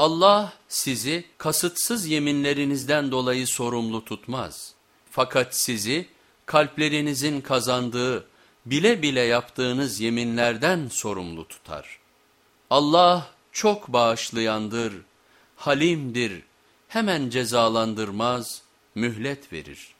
Allah sizi kasıtsız yeminlerinizden dolayı sorumlu tutmaz. Fakat sizi kalplerinizin kazandığı, bile bile yaptığınız yeminlerden sorumlu tutar. Allah çok bağışlayandır, halimdir, hemen cezalandırmaz, mühlet verir.''